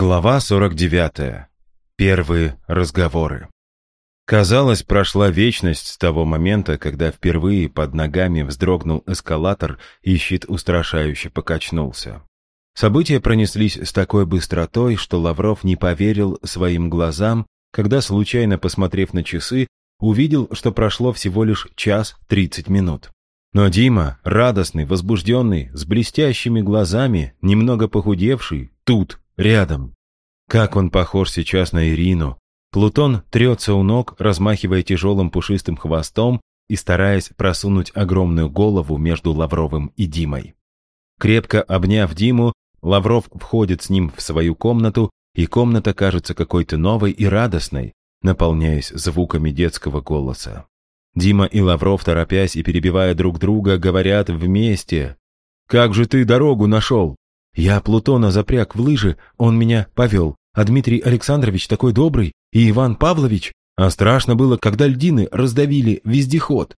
Глава 49. Первые разговоры. Казалось, прошла вечность с того момента, когда впервые под ногами вздрогнул эскалатор и щит устрашающе покачнулся. События пронеслись с такой быстротой, что Лавров не поверил своим глазам, когда, случайно посмотрев на часы, увидел, что прошло всего лишь час тридцать минут. Но Дима, радостный, возбужденный, с блестящими глазами, немного похудевший, тут, рядом. Как он похож сейчас на Ирину. Плутон трется у ног, размахивая тяжелым пушистым хвостом и стараясь просунуть огромную голову между Лавровым и Димой. Крепко обняв Диму, Лавров входит с ним в свою комнату, и комната кажется какой-то новой и радостной, наполняясь звуками детского голоса. Дима и Лавров, торопясь и перебивая друг друга, говорят вместе. «Как же ты дорогу нашел?» Я Плутона запряг в лыжи, он меня повел. А Дмитрий Александрович такой добрый, и Иван Павлович. А страшно было, когда льдины раздавили вездеход.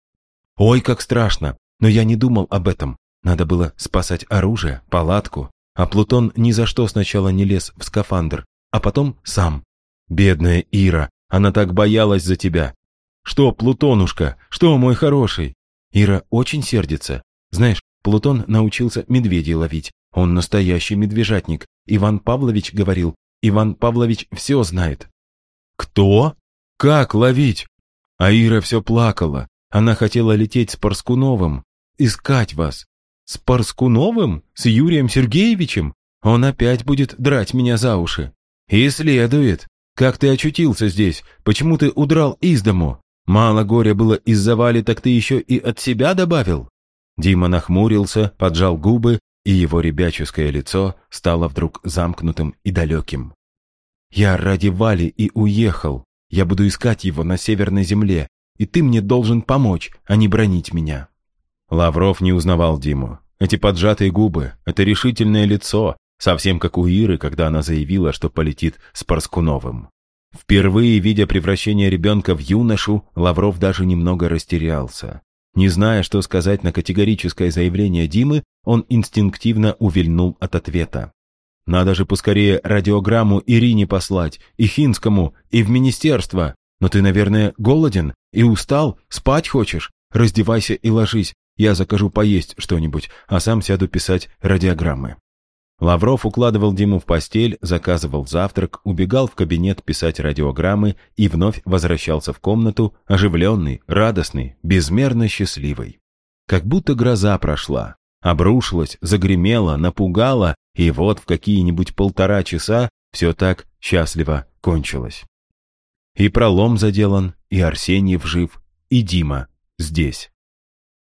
Ой, как страшно. Но я не думал об этом. Надо было спасать оружие, палатку. А Плутон ни за что сначала не лез в скафандр, а потом сам. Бедная Ира, она так боялась за тебя. Что, Плутонушка, что, мой хороший? Ира очень сердится. Знаешь, Плутон научился медведей ловить, он настоящий медвежатник. Иван Павлович говорил, Иван Павлович все знает. Кто? Как ловить? А Ира все плакала. Она хотела лететь с Парскуновым, искать вас. С Парскуновым? С Юрием Сергеевичем? Он опять будет драть меня за уши. И следует. Как ты очутился здесь? Почему ты удрал из дому? Мало горя было из-за Вали, так ты еще и от себя добавил? Дима нахмурился, поджал губы и его ребяческое лицо стало вдруг замкнутым и далеким. «Я ради Вали и уехал. Я буду искать его на Северной земле, и ты мне должен помочь, а не бронить меня». Лавров не узнавал Диму. Эти поджатые губы, это решительное лицо, совсем как у Иры, когда она заявила, что полетит с Парскуновым. Впервые, видя превращение ребенка в юношу, Лавров даже немного растерялся. Не зная, что сказать на категорическое заявление Димы, он инстинктивно увильнул от ответа. «Надо же поскорее радиограмму Ирине послать, и Хинскому, и в министерство. Но ты, наверное, голоден и устал, спать хочешь? Раздевайся и ложись, я закажу поесть что-нибудь, а сам сяду писать радиограммы». Лавров укладывал Диму в постель, заказывал завтрак, убегал в кабинет писать радиограммы и вновь возвращался в комнату, оживленный, радостный, безмерно счастливый. Как будто гроза прошла, обрушилась, загремела, напугала, и вот в какие-нибудь полтора часа все так счастливо кончилось. И пролом заделан, и Арсеньев жив, и Дима здесь.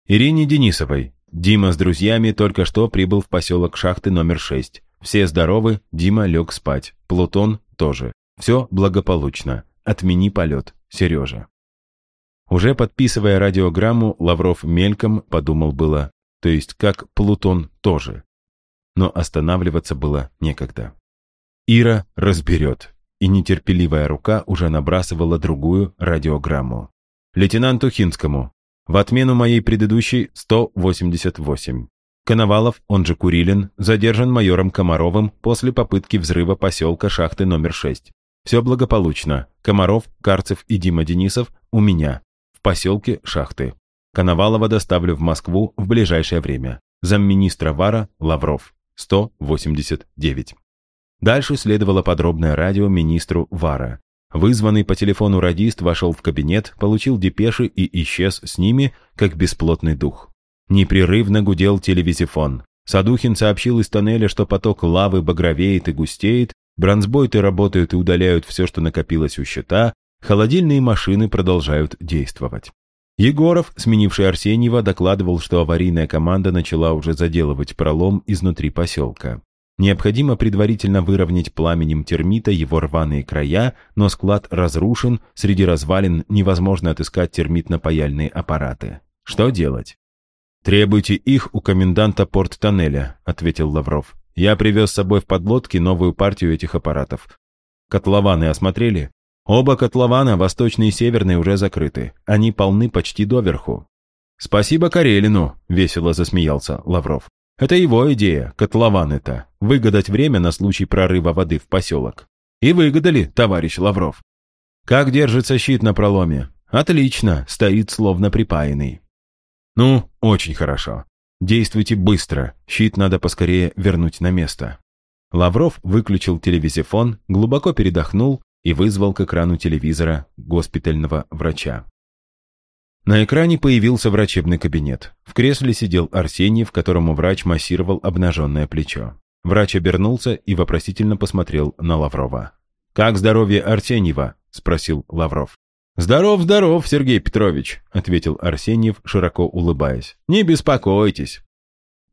Ирине Денисовой, Дима с друзьями только что прибыл в поселок Шахты номер 6. Все здоровы, Дима лег спать. Плутон тоже. Все благополучно. Отмени полет, Сережа. Уже подписывая радиограмму, Лавров мельком подумал было, то есть как Плутон тоже. Но останавливаться было некогда. Ира разберет, и нетерпеливая рука уже набрасывала другую радиограмму. Лейтенанту Хинскому, в отмену моей предыдущей 188. Коновалов, он же Курилин, задержан майором Комаровым после попытки взрыва поселка шахты номер 6. Все благополучно. Комаров, Карцев и Дима Денисов у меня. В поселке шахты. Коновалова доставлю в Москву в ближайшее время. Замминистра Вара Лавров. 189. Дальше следовало подробное радио министру Вара. Вызванный по телефону радист вошел в кабинет, получил депеши и исчез с ними, как бесплотный дух. Непрерывно гудел телевизифон. Садухин сообщил из тоннеля, что поток лавы багровеет и густеет, бронзбойты работают и удаляют все, что накопилось у щита, холодильные машины продолжают действовать. Егоров, сменивший Арсеньева, докладывал, что аварийная команда начала уже заделывать пролом изнутри поселка. Необходимо предварительно выровнять пламенем термита его рваные края, но склад разрушен, среди развалин невозможно отыскать термитно-паяльные аппараты. Что делать? «Требуйте их у коменданта порт-тоннеля», — ответил Лавров. «Я привез с собой в подлодке новую партию этих аппаратов. Котлованы осмотрели? Оба котлована, восточный и северный, уже закрыты. Они полны почти доверху». «Спасибо Карелину», — весело засмеялся Лавров. Это его идея, котлован это, выгадать время на случай прорыва воды в поселок. И выгадали, товарищ Лавров. Как держится щит на проломе? Отлично, стоит словно припаянный. Ну, очень хорошо. Действуйте быстро, щит надо поскорее вернуть на место. Лавров выключил телевизифон, глубоко передохнул и вызвал к экрану телевизора госпитального врача. На экране появился врачебный кабинет. В кресле сидел Арсений, в которому врач массировал обнаженное плечо. Врач обернулся и вопросительно посмотрел на Лаврова. «Как здоровье Арсеньева?» – спросил Лавров. «Здоров, здоров, Сергей Петрович», — ответил Арсеньев, широко улыбаясь. «Не беспокойтесь».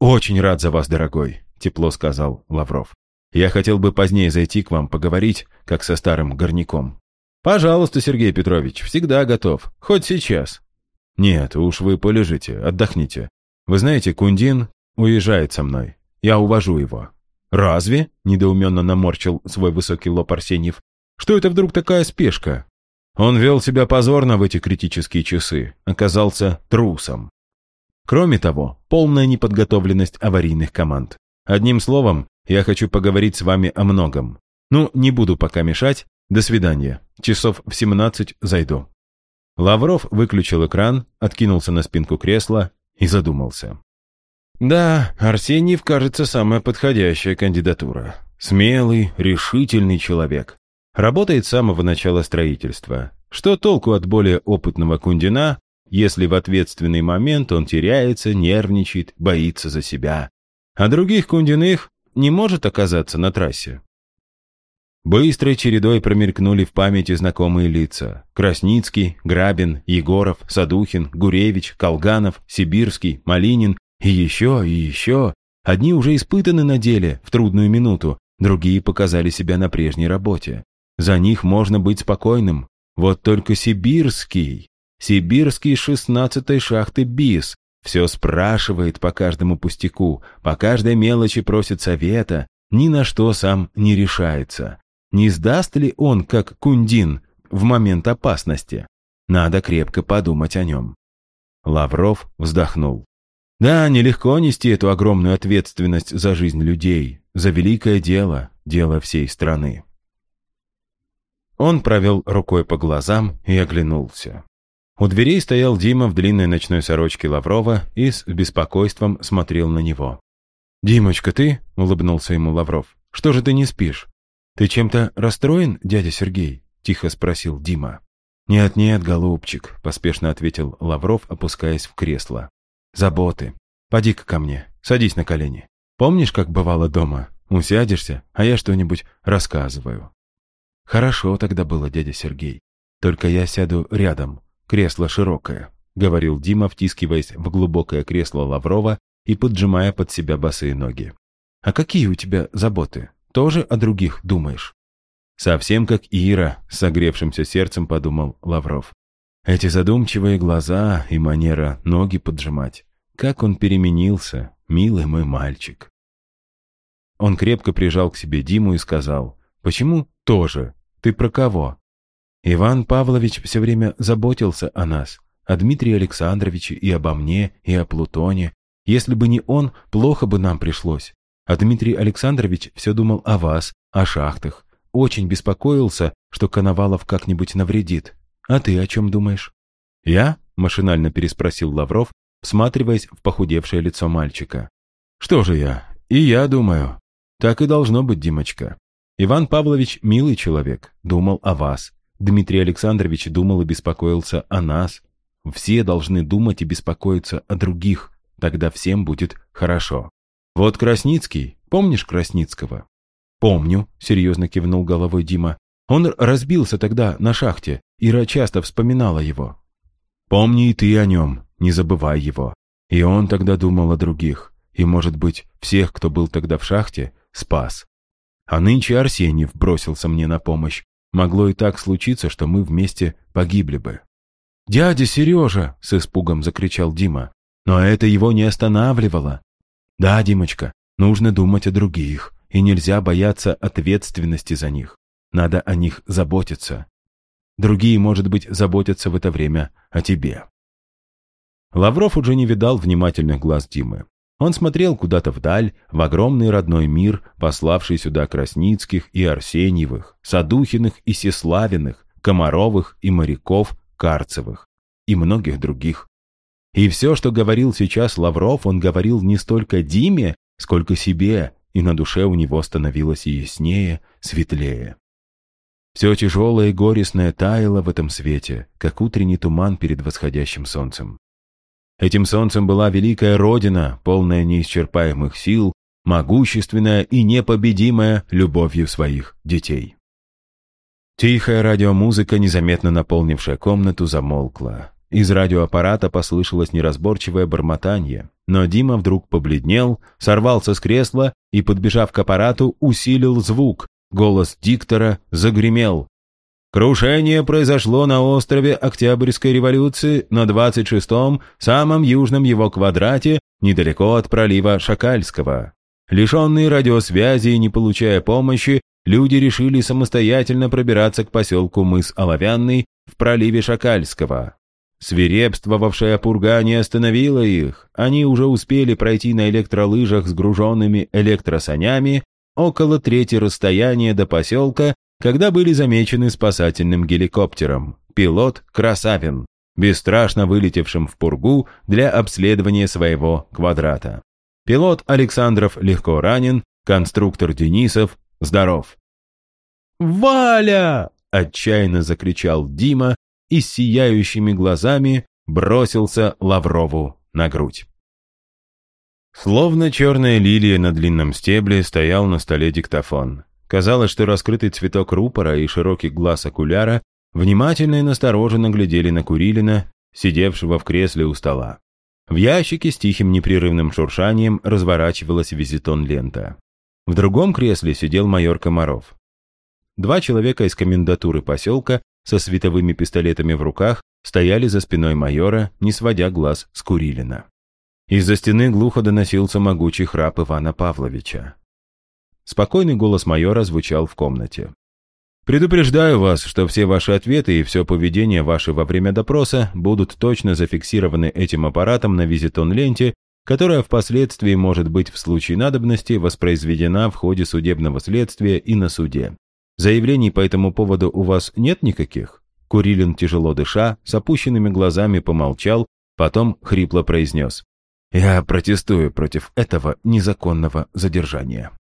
«Очень рад за вас, дорогой», — тепло сказал Лавров. «Я хотел бы позднее зайти к вам поговорить, как со старым горняком». «Пожалуйста, Сергей Петрович, всегда готов. Хоть сейчас». «Нет, уж вы полежите, отдохните. Вы знаете, Кундин уезжает со мной. Я увожу его». «Разве?» — недоуменно наморчил свой высокий лоб Арсеньев. «Что это вдруг такая спешка? Он вел себя позорно в эти критические часы, оказался трусом. Кроме того, полная неподготовленность аварийных команд. Одним словом, я хочу поговорить с вами о многом. Ну, не буду пока мешать. До свидания. Часов в 17 зайду. Лавров выключил экран, откинулся на спинку кресла и задумался. Да, Арсеньев, кажется, самая подходящая кандидатура. Смелый, решительный человек. Работает с самого начала строительства. Что толку от более опытного Кундина, если в ответственный момент он теряется, нервничает, боится за себя, а других Кундиных не может оказаться на трассе? Быстрой чередой промелькнули в памяти знакомые лица. Красницкий, Грабин, Егоров, Садухин, Гуревич, Колганов, Сибирский, Малинин и еще, и еще. Одни уже испытаны на деле в трудную минуту, другие показали себя на прежней работе. За них можно быть спокойным. Вот только сибирский, сибирский шестнадцатой шахты БИС, все спрашивает по каждому пустяку, по каждой мелочи просит совета, ни на что сам не решается. Не сдаст ли он, как Кундин, в момент опасности? Надо крепко подумать о нем. Лавров вздохнул. Да, нелегко нести эту огромную ответственность за жизнь людей, за великое дело, дело всей страны. Он провел рукой по глазам и оглянулся. У дверей стоял Дима в длинной ночной сорочке Лаврова и с беспокойством смотрел на него. «Димочка, ты?» — улыбнулся ему Лавров. «Что же ты не спишь? Ты чем-то расстроен, дядя Сергей?» — тихо спросил Дима. «Нет-нет, голубчик», — поспешно ответил Лавров, опускаясь в кресло. «Заботы. Поди-ка ко мне, садись на колени. Помнишь, как бывало дома? Усядешься, а я что-нибудь рассказываю». «Хорошо тогда было, дядя Сергей. Только я сяду рядом, кресло широкое», — говорил Дима, втискиваясь в глубокое кресло Лаврова и поджимая под себя босые ноги. «А какие у тебя заботы? Тоже о других думаешь?» «Совсем как Ира», — согревшимся сердцем подумал Лавров. Эти задумчивые глаза и манера ноги поджимать. Как он переменился, милый мой мальчик. Он крепко прижал к себе Диму и сказал, «Почему тоже? Ты про кого? Иван Павлович все время заботился о нас, о Дмитрии Александровиче и обо мне, и о Плутоне. Если бы не он, плохо бы нам пришлось. А Дмитрий Александрович все думал о вас, о шахтах. Очень беспокоился, что Коновалов как-нибудь навредит. А ты о чем думаешь? Я? Машинально переспросил Лавров, всматриваясь в похудевшее лицо мальчика. Что же я? И я думаю. Так и должно быть, Димочка. Иван Павлович милый человек, думал о вас. Дмитрий Александрович думал и беспокоился о нас. Все должны думать и беспокоиться о других, тогда всем будет хорошо. Вот Красницкий, помнишь Красницкого? Помню, серьезно кивнул головой Дима. Он разбился тогда на шахте, Ира часто вспоминала его. Помни и ты о нем, не забывай его. И он тогда думал о других, и, может быть, всех, кто был тогда в шахте, спас. А нынче Арсеньев бросился мне на помощь. Могло и так случиться, что мы вместе погибли бы. «Дядя Сережа!» — с испугом закричал Дима. Но это его не останавливало. «Да, Димочка, нужно думать о других, и нельзя бояться ответственности за них. Надо о них заботиться. Другие, может быть, заботятся в это время о тебе». Лавров уже не видал внимательных глаз Димы. Он смотрел куда-то вдаль, в огромный родной мир, пославший сюда Красницких и Арсеньевых, Садухиных и Сеславиных, Комаровых и Моряков, Карцевых и многих других. И все, что говорил сейчас Лавров, он говорил не столько Диме, сколько себе, и на душе у него становилось яснее, светлее. Все тяжелое и горестное таяло в этом свете, как утренний туман перед восходящим солнцем. Этим солнцем была великая Родина, полная неисчерпаемых сил, могущественная и непобедимая любовью своих детей. Тихая радиомузыка, незаметно наполнившая комнату, замолкла. Из радиоаппарата послышалось неразборчивое бормотание, но Дима вдруг побледнел, сорвался с кресла и, подбежав к аппарату, усилил звук. Голос диктора загремел. Крушение произошло на острове Октябрьской революции на 26-м, самом южном его квадрате, недалеко от пролива Шакальского. Лишенные радиосвязи и не получая помощи, люди решили самостоятельно пробираться к поселку мыс Оловянный в проливе Шакальского. Свирепствовавшая пурга не остановила их, они уже успели пройти на электролыжах с груженными электросанями около трети расстояния до поселка когда были замечены спасательным геликоптером. Пилот Красавин, бесстрашно вылетевшим в пургу для обследования своего квадрата. Пилот Александров легко ранен, конструктор Денисов здоров. «Валя!» – отчаянно закричал Дима и сияющими глазами бросился Лаврову на грудь. Словно черная лилия на длинном стебле стоял на столе диктофон. Казалось, что раскрытый цветок рупора и широкий глаз окуляра внимательно и настороженно глядели на Курилина, сидевшего в кресле у стола. В ящике с тихим непрерывным шуршанием разворачивалась визитон-лента. В другом кресле сидел майор Комаров. Два человека из комендатуры поселка со световыми пистолетами в руках стояли за спиной майора, не сводя глаз с Курилина. Из-за стены глухо доносился могучий храп Ивана Павловича. Спокойный голос майора звучал в комнате. «Предупреждаю вас, что все ваши ответы и все поведение ваше во время допроса будут точно зафиксированы этим аппаратом на визитон-ленте, которая впоследствии может быть в случае надобности воспроизведена в ходе судебного следствия и на суде. Заявлений по этому поводу у вас нет никаких?» Курилин, тяжело дыша, с опущенными глазами помолчал, потом хрипло произнес. «Я протестую против этого незаконного задержания».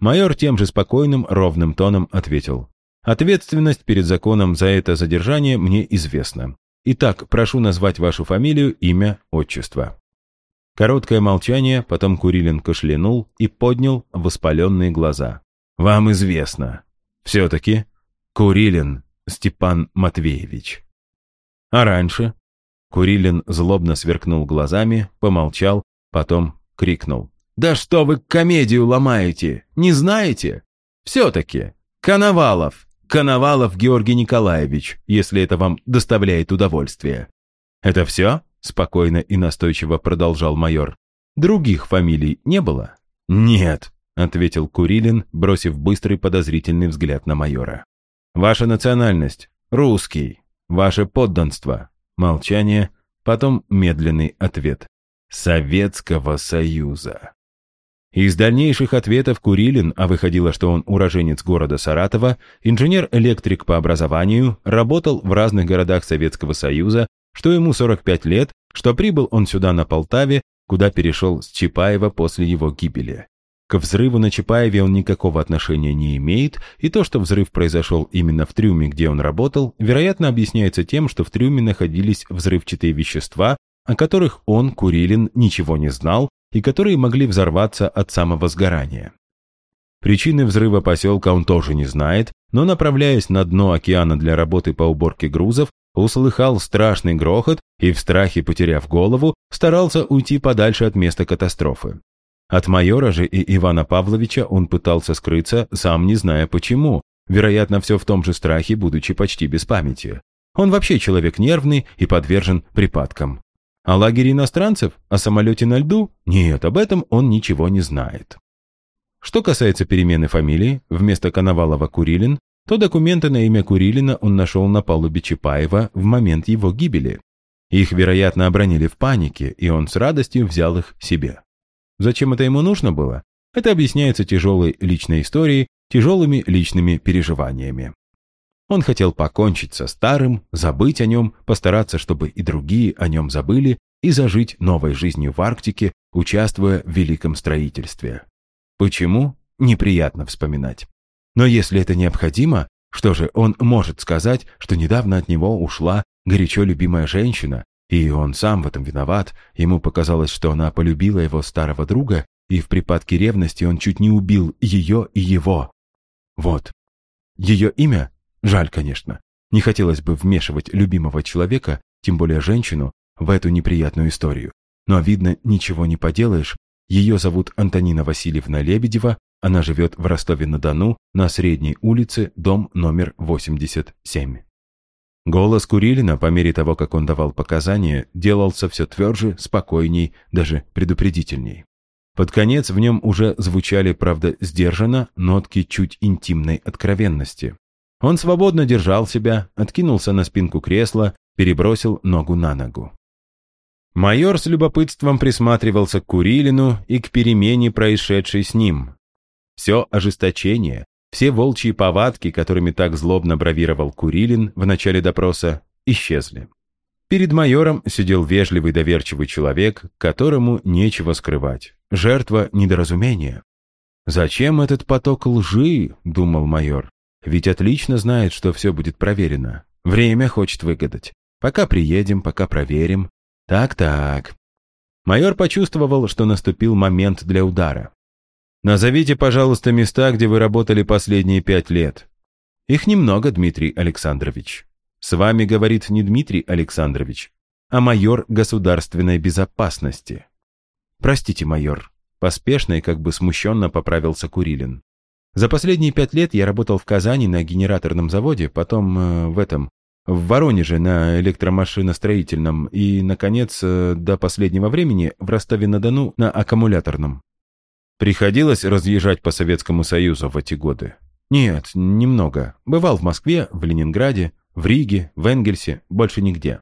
Майор тем же спокойным, ровным тоном ответил. «Ответственность перед законом за это задержание мне известна. Итак, прошу назвать вашу фамилию, имя, отчество». Короткое молчание, потом Курилин кашлянул и поднял воспаленные глаза. «Вам известно. Все-таки Курилин Степан Матвеевич». «А раньше?» Курилин злобно сверкнул глазами, помолчал, потом крикнул. «Да что вы комедию ломаете? Не знаете? Все-таки. Коновалов. Коновалов Георгий Николаевич, если это вам доставляет удовольствие». «Это все?» – спокойно и настойчиво продолжал майор. «Других фамилий не было?» «Нет», – ответил Курилин, бросив быстрый подозрительный взгляд на майора. «Ваша национальность? Русский. Ваше подданство?» Молчание, потом медленный ответ. Советского Союза. Из дальнейших ответов Курилин, а выходило, что он уроженец города Саратова, инженер-электрик по образованию, работал в разных городах Советского Союза, что ему 45 лет, что прибыл он сюда на Полтаве, куда перешел с Чапаева после его гибели. К взрыву на Чапаеве он никакого отношения не имеет, и то, что взрыв произошел именно в трюме, где он работал, вероятно объясняется тем, что в трюме находились взрывчатые вещества, о которых он, Курилин, ничего не знал и которые могли взорваться от самого сгорания. Причины взрыва поселка он тоже не знает, но, направляясь на дно океана для работы по уборке грузов, услыхал страшный грохот и, в страхе потеряв голову, старался уйти подальше от места катастрофы. От майора же и Ивана Павловича он пытался скрыться, сам не зная почему, вероятно, все в том же страхе, будучи почти без памяти. Он вообще человек нервный и подвержен припадкам. О лагере иностранцев? О самолете на льду? Нет, об этом он ничего не знает. Что касается перемены фамилии, вместо Коновалова Курилин, то документы на имя Курилина он нашел на палубе Чапаева в момент его гибели. Их, вероятно, обронили в панике, и он с радостью взял их себе. Зачем это ему нужно было? Это объясняется тяжелой личной историей, тяжелыми личными переживаниями. Он хотел покончить со старым, забыть о нем, постараться, чтобы и другие о нем забыли, и зажить новой жизнью в Арктике, участвуя в великом строительстве. Почему? Неприятно вспоминать. Но если это необходимо, что же, он может сказать, что недавно от него ушла горячо любимая женщина, и он сам в этом виноват, ему показалось, что она полюбила его старого друга, и в припадке ревности он чуть не убил ее и его. Вот. Ее имя? Жаль, конечно. Не хотелось бы вмешивать любимого человека, тем более женщину, в эту неприятную историю. Но, видно, ничего не поделаешь. Ее зовут Антонина Васильевна Лебедева, она живет в Ростове-на-Дону, на Средней улице, дом номер 87. Голос Курилина, по мере того, как он давал показания, делался все тверже, спокойней, даже предупредительней. Под конец в нем уже звучали, правда, сдержанно, нотки чуть интимной откровенности. Он свободно держал себя, откинулся на спинку кресла, перебросил ногу на ногу. Майор с любопытством присматривался к Курилину и к перемене, происшедшей с ним. Все ожесточение, все волчьи повадки, которыми так злобно бравировал Курилин в начале допроса, исчезли. Перед майором сидел вежливый доверчивый человек, которому нечего скрывать. Жертва недоразумения. «Зачем этот поток лжи?» — думал майор. «Ведь отлично знает, что все будет проверено. Время хочет выгадать. Пока приедем, пока проверим. Так-так». Майор почувствовал, что наступил момент для удара. Назовите, пожалуйста, места, где вы работали последние пять лет. Их немного, Дмитрий Александрович. С вами говорит не Дмитрий Александрович, а майор государственной безопасности. Простите, майор. Поспешно и как бы смущенно поправился Курилин. За последние пять лет я работал в Казани на генераторном заводе, потом э, в этом, в Воронеже на электромашиностроительном и, наконец, э, до последнего времени в Ростове-на-Дону на аккумуляторном. Приходилось разъезжать по Советскому Союзу в эти годы? Нет, немного. Бывал в Москве, в Ленинграде, в Риге, в Энгельсе, больше нигде.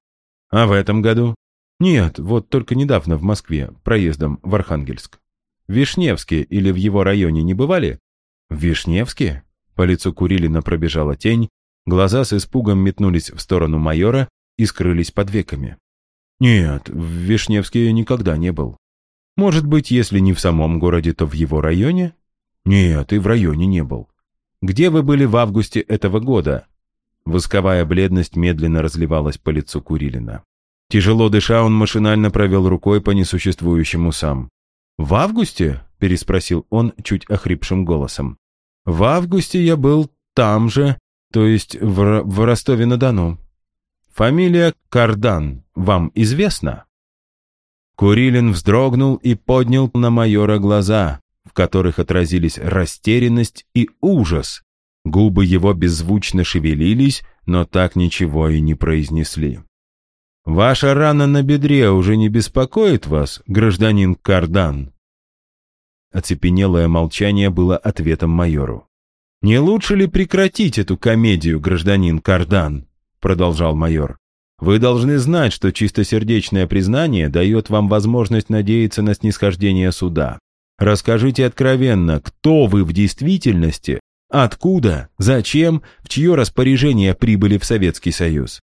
А в этом году? Нет, вот только недавно в Москве, проездом в Архангельск. В Вишневске или в его районе не бывали? В Вишневске? По лицу Курилина пробежала тень, глаза с испугом метнулись в сторону майора и скрылись под веками. Нет, в Вишневске никогда не был. Может быть, если не в самом городе, то в его районе? Нет, и в районе не был. Где вы были в августе этого года? Восковая бледность медленно разливалась по лицу Курилина. Тяжело дыша, он машинально провел рукой по несуществующему сам. «В августе?» – переспросил он чуть охрипшим голосом. «В августе я был там же, то есть в, в Ростове-на-Дону. Фамилия Кардан вам известна?» Курилин вздрогнул и поднял на майора глаза, в которых отразились растерянность и ужас. Губы его беззвучно шевелились, но так ничего и не произнесли. «Ваша рана на бедре уже не беспокоит вас, гражданин Кардан?» Оцепенелое молчание было ответом майору. «Не лучше ли прекратить эту комедию, гражданин Кардан?» продолжал майор. Вы должны знать, что чистосердечное признание дает вам возможность надеяться на снисхождение суда. Расскажите откровенно, кто вы в действительности, откуда, зачем, в чье распоряжение прибыли в Советский Союз.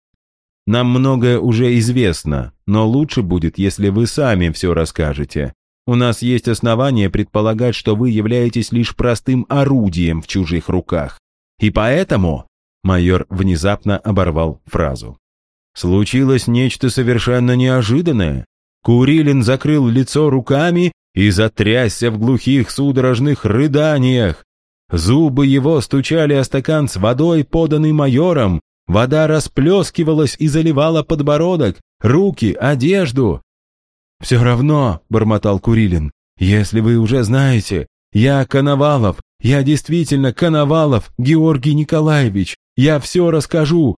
Нам многое уже известно, но лучше будет, если вы сами все расскажете. У нас есть основания предполагать, что вы являетесь лишь простым орудием в чужих руках. И поэтому...» Майор внезапно оборвал фразу. Случилось нечто совершенно неожиданное. Курилин закрыл лицо руками и затрясся в глухих судорожных рыданиях. Зубы его стучали о стакан с водой, поданный майором. Вода расплескивалась и заливала подбородок, руки, одежду. «Все равно», — бормотал Курилин, — «если вы уже знаете, я Коновалов, я действительно Коновалов Георгий Николаевич, я все расскажу,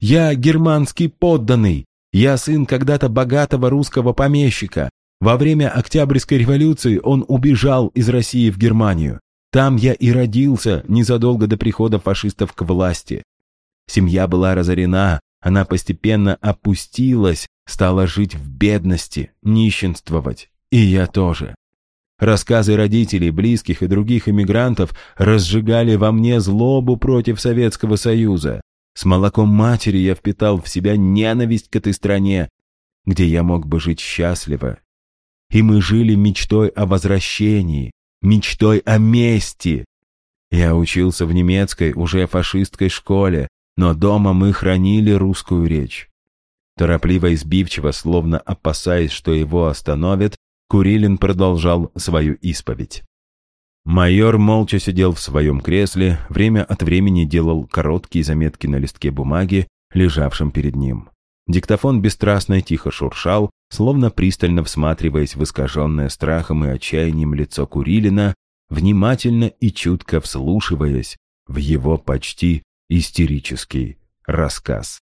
я германский подданный. Я сын когда-то богатого русского помещика. Во время Октябрьской революции он убежал из России в Германию. Там я и родился незадолго до прихода фашистов к власти. Семья была разорена, она постепенно опустилась, стала жить в бедности, нищенствовать. И я тоже. Рассказы родителей, близких и других эмигрантов разжигали во мне злобу против Советского Союза. С молоком матери я впитал в себя ненависть к этой стране, где я мог бы жить счастливо. И мы жили мечтой о возвращении, мечтой о мести. Я учился в немецкой, уже фашистской школе, но дома мы хранили русскую речь. Торопливо и сбивчиво, словно опасаясь, что его остановят, Курилин продолжал свою исповедь. Майор молча сидел в своем кресле, время от времени делал короткие заметки на листке бумаги, лежавшем перед ним. Диктофон бесстрастно и тихо шуршал, словно пристально всматриваясь в искаженное страхом и отчаянием лицо Курилина, внимательно и чутко вслушиваясь в его почти истерический рассказ.